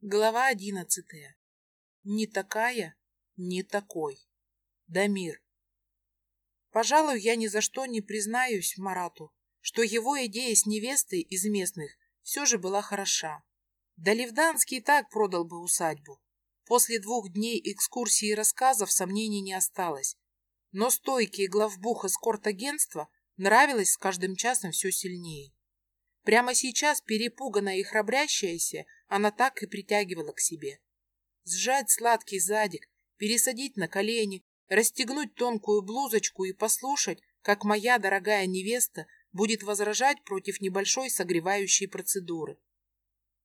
Глава одиннадцатая. Не такая, не такой. Дамир. Пожалуй, я ни за что не признаюсь Марату, что его идея с невестой из местных все же была хороша. Да Левданский и так продал бы усадьбу. После двух дней экскурсии и рассказов сомнений не осталось. Но стойкий главбух эскорт-агентства нравилось с каждым часом все сильнее. Прямо сейчас, перепуганная и храбрящаяся, она так и притягивала к себе. Сжать сладкий задик, пересадить на колени, расстегнуть тонкую блузочку и послушать, как моя дорогая невеста будет возражать против небольшой согревающей процедуры.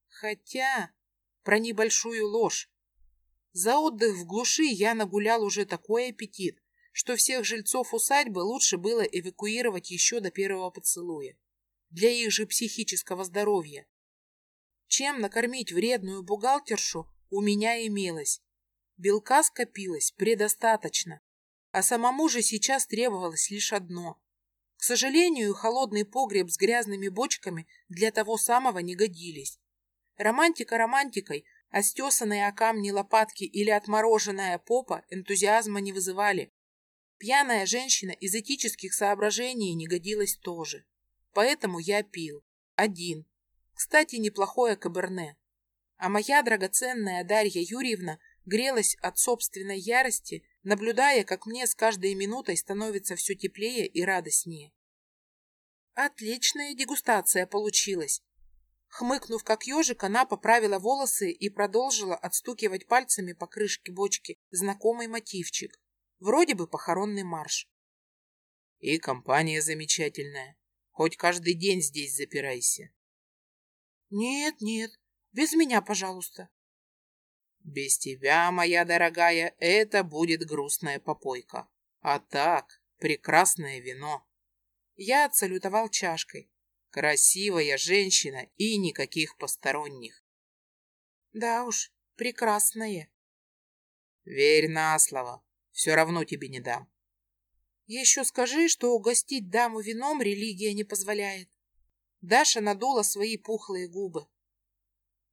Хотя про небольшую ложь. За отдых в глуши я нагулял уже такой аппетит, что всех жильцов усадьбы лучше было эвакуировать еще до первого поцелуя для их же психического здоровья. Чем накормить вредную бухгалтершу у меня имелось. Белка скопилось предостаточно, а самому же сейчас требовалось лишь одно. К сожалению, холодный погреб с грязными бочками для того самого не годились. Романтика романтикой, а стесанные о камни лопатки или отмороженная попа энтузиазма не вызывали. Пьяная женщина из этических соображений не годилась тоже. Поэтому я пил. Один. Кстати, неплохое каберне. А моя драгоценная Дарья Юрьевна грелась от собственной ярости, наблюдая, как мне с каждой минутой становится все теплее и радостнее. Отличная дегустация получилась. Хмыкнув как ежик, она поправила волосы и продолжила отстукивать пальцами по крышке бочки знакомый мотивчик. Вроде бы похоронный марш. И компания замечательная. Хоть каждый день здесь запирайся. Нет, нет, без меня, пожалуйста. Без тебя, моя дорогая, это будет грустная попойка. А так, прекрасное вино. Я отсалютовал чашкой. Красивая женщина и никаких посторонних. Да уж, прекрасное. Верь на слово, все равно тебе не дам. Еще скажи, что угостить даму вином религия не позволяет. Даша надула свои пухлые губы.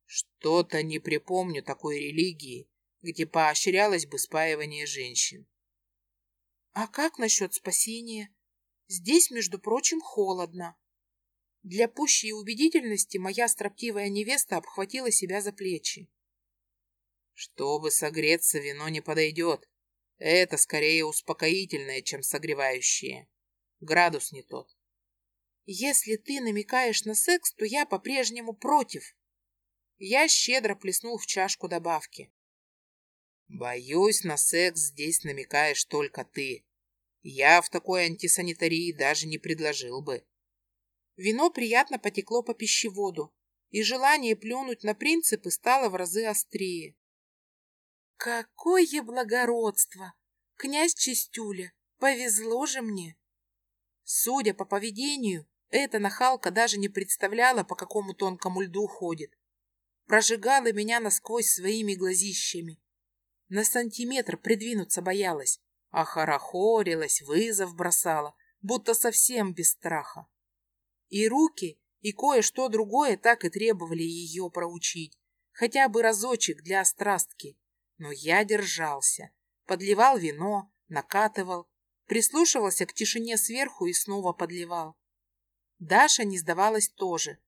Что-то не припомню такой религии, где поощрялось бы спаивание женщин. А как насчет спасения? Здесь, между прочим, холодно. Для пущей убедительности моя строптивая невеста обхватила себя за плечи. Чтобы согреться, вино не подойдет. Это скорее успокоительное, чем согревающее. Градус не тот. Если ты намекаешь на секс, то я по-прежнему против. Я щедро плеснул в чашку добавки. Боюсь, на секс здесь намекаешь только ты. Я в такой антисанитарии даже не предложил бы. Вино приятно потекло по пищеводу, и желание плюнуть на принципы стало в разы острее. Какое благородство! Князь Чистюля, повезло же мне! Судя по поведению, эта нахалка даже не представляла, по какому тонкому льду ходит. Прожигала меня насквозь своими глазищами. На сантиметр придвинуться боялась, а хорохорилась, вызов бросала, будто совсем без страха. И руки, и кое-что другое так и требовали ее проучить, хотя бы разочек для острастки. Но я держался, подливал вино, накатывал, прислушивался к тишине сверху и снова подливал. Даша не сдавалась тоже.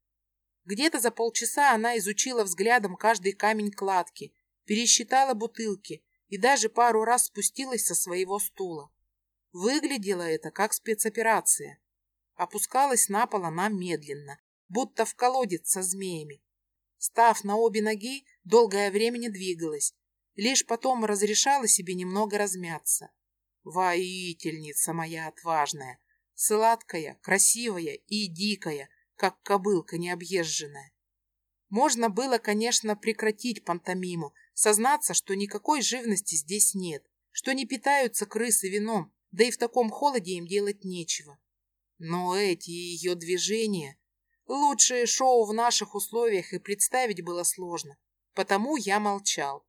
Где-то за полчаса она изучила взглядом каждый камень кладки, пересчитала бутылки и даже пару раз спустилась со своего стула. Выглядело это как спецоперация. Опускалась на пол она медленно, будто в колодец со змеями. Став на обе ноги, долгое время не двигалась, Лишь потом разрешала себе немного размяться. Воительница моя отважная, сладкая, красивая и дикая, как кобылка необъезженная. Можно было, конечно, прекратить пантомиму, сознаться, что никакой живности здесь нет, что не питаются крысы вином, да и в таком холоде им делать нечего. Но эти ее движения... Лучшее шоу в наших условиях и представить было сложно, потому я молчал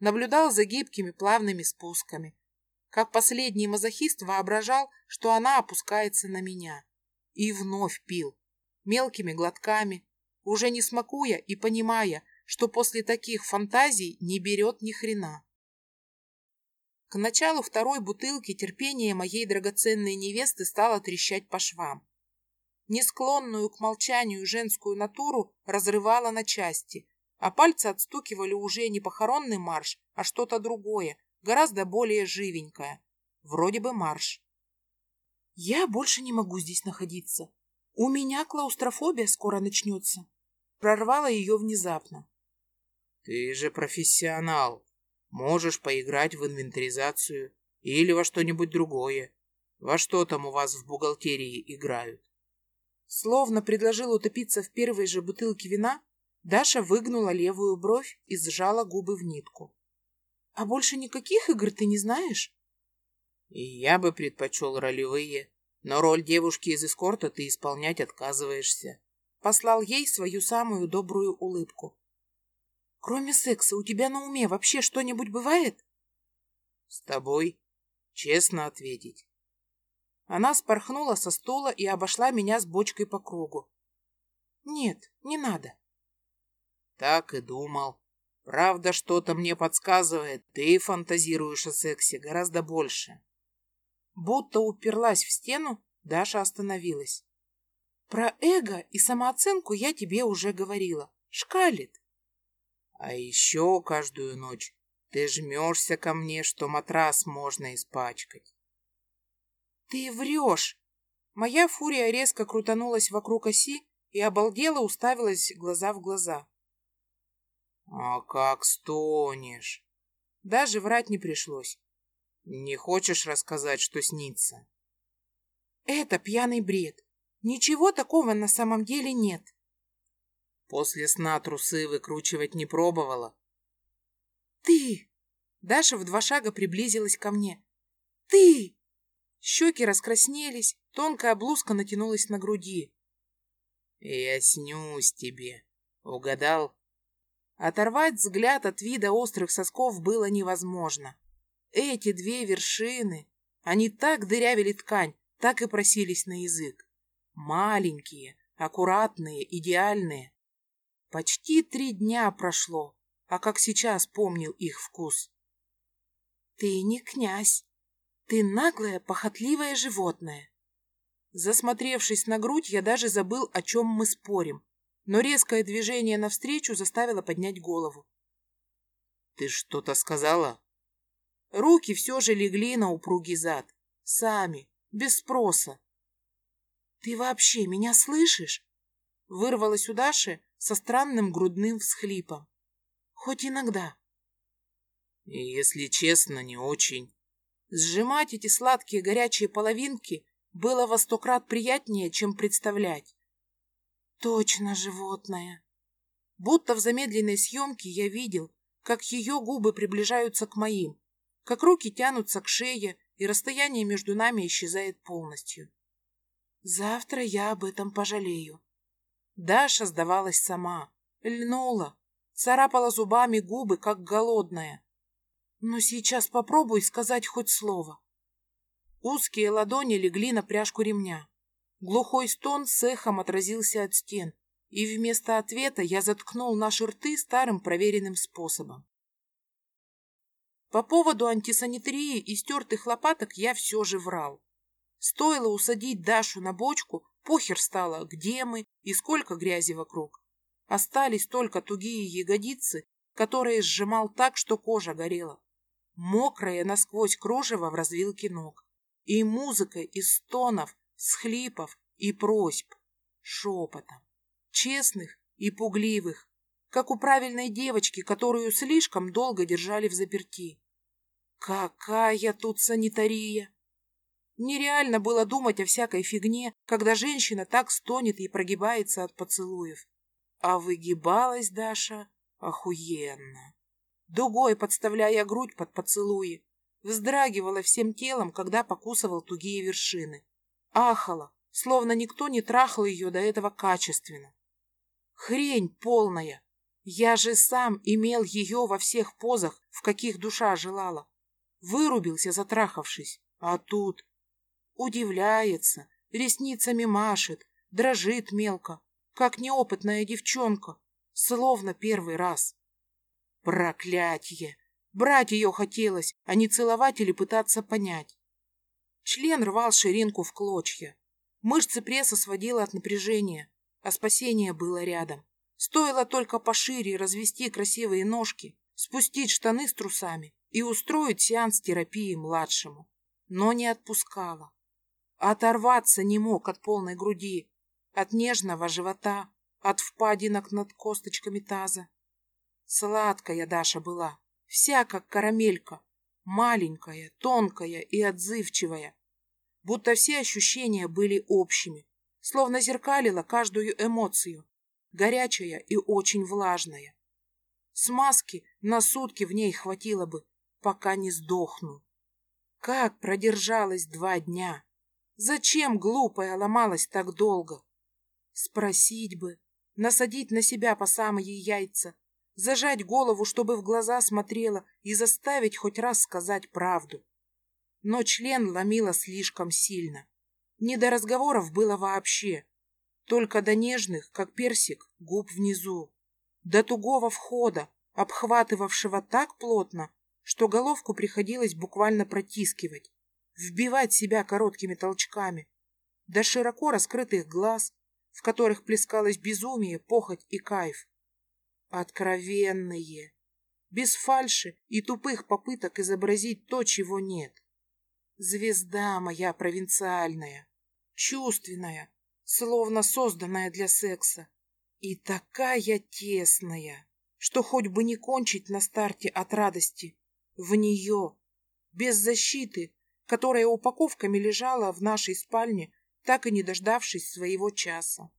наблюдал за гибкими плавными спусками. Как последний мазохист воображал, что она опускается на меня. И вновь пил. Мелкими глотками, уже не смакуя и понимая, что после таких фантазий не берет ни хрена. К началу второй бутылки терпение моей драгоценной невесты стало трещать по швам. Несклонную к молчанию женскую натуру разрывала на части, а пальцы отстукивали уже не похоронный марш, а что-то другое, гораздо более живенькое. Вроде бы марш. Я больше не могу здесь находиться. У меня клаустрофобия скоро начнется. Прорвала ее внезапно. Ты же профессионал. Можешь поиграть в инвентаризацию или во что-нибудь другое. Во что там у вас в бухгалтерии играют? Словно предложил утопиться в первой же бутылке вина, Даша выгнула левую бровь и сжала губы в нитку. «А больше никаких игр ты не знаешь?» И «Я бы предпочел ролевые, но роль девушки из эскорта ты исполнять отказываешься». Послал ей свою самую добрую улыбку. Кроме секса, у тебя на уме вообще что-нибудь бывает? С тобой? Честно ответить. Она спорхнула со стула и обошла меня с бочкой по кругу. Нет, не надо. Так и думал. Правда, что-то мне подсказывает, ты фантазируешь о сексе гораздо больше. Будто уперлась в стену, Даша остановилась. Про эго и самооценку я тебе уже говорила. Шкалит. А еще каждую ночь ты жмешься ко мне, что матрас можно испачкать. Ты врешь! Моя фурия резко крутанулась вокруг оси и обалдела уставилась глаза в глаза. А как стонешь? Даже врать не пришлось. Не хочешь рассказать, что снится? Это пьяный бред. Ничего такого на самом деле нет. После сна трусы выкручивать не пробовала. Ты! Даша в два шага приблизилась ко мне. Ты! Щеки раскраснелись, тонкая блузка натянулась на груди. Я снюсь тебе. Угадал? Оторвать взгляд от вида острых сосков было невозможно. Эти две вершины, они так дырявили ткань, так и просились на язык. Маленькие, аккуратные, идеальные. Почти три дня прошло, а как сейчас помнил их вкус. Ты не князь. Ты наглое, похотливое животное. Засмотревшись на грудь, я даже забыл, о чем мы спорим, но резкое движение навстречу заставило поднять голову. «Ты что-то сказала?» Руки все же легли на упругий зад. Сами, без спроса. «Ты вообще меня слышишь?» Вырвалась у Даши, со странным грудным всхлипом. Хоть иногда. Если честно, не очень. Сжимать эти сладкие горячие половинки было во сто крат приятнее, чем представлять. Точно животное. Будто в замедленной съемке я видел, как ее губы приближаются к моим, как руки тянутся к шее, и расстояние между нами исчезает полностью. Завтра я об этом пожалею. Даша сдавалась сама, льнула, царапала зубами губы, как голодная. Но сейчас попробуй сказать хоть слово. Узкие ладони легли на пряжку ремня. Глухой стон с эхом отразился от стен, и вместо ответа я заткнул наши рты старым проверенным способом. По поводу антисанитарии и стертых лопаток я все же врал. Стоило усадить Дашу на бочку, Похер стало, где мы и сколько грязи вокруг. Остались только тугие ягодицы, которые сжимал так, что кожа горела. Мокрое насквозь кружево в развилке ног. И музыка из стонов, схлипов и просьб. Шепотом. Честных и пугливых. Как у правильной девочки, которую слишком долго держали в заперти. Какая тут санитария! Нереально было думать о всякой фигне, когда женщина так стонет и прогибается от поцелуев. А выгибалась Даша охуенно. Дугой подставляя грудь под поцелуи, вздрагивала всем телом, когда покусывал тугие вершины. Ахала, словно никто не трахал ее до этого качественно. Хрень полная. Я же сам имел ее во всех позах, в каких душа желала. Вырубился, затрахавшись. А тут Удивляется, ресницами машет, дрожит мелко, как неопытная девчонка. словно первый раз. Проклятье! Брать ее хотелось, а не целовать или пытаться понять. Член рвал ширинку в клочья. Мышцы пресса сводило от напряжения, а спасение было рядом. Стоило только пошире развести красивые ножки, спустить штаны с трусами и устроить сеанс терапии младшему. Но не отпускала. Оторваться не мог от полной груди, от нежного живота, от впадинок над косточками таза. Сладкая Даша была, вся как карамелька, маленькая, тонкая и отзывчивая, будто все ощущения были общими, словно зеркалила каждую эмоцию, горячая и очень влажная. Смазки на сутки в ней хватило бы, пока не сдохну. Как продержалась два дня? Зачем глупая ломалась так долго? Спросить бы, насадить на себя по самые яйца, зажать голову, чтобы в глаза смотрела и заставить хоть раз сказать правду. Но член ломила слишком сильно. Не до разговоров было вообще. Только до нежных, как персик, губ внизу. До тугого входа, обхватывавшего так плотно, что головку приходилось буквально протискивать, вбивать себя короткими толчками. До широко раскрытых глаз, в которых плескалось безумие, похоть и кайф. Откровенные, без фальши и тупых попыток изобразить то, чего нет. Звезда моя провинциальная, чувственная, словно созданная для секса. И такая тесная, что хоть бы не кончить на старте от радости. В нее, без защиты, которая упаковками лежала в нашей спальне так и не дождавшись своего часа.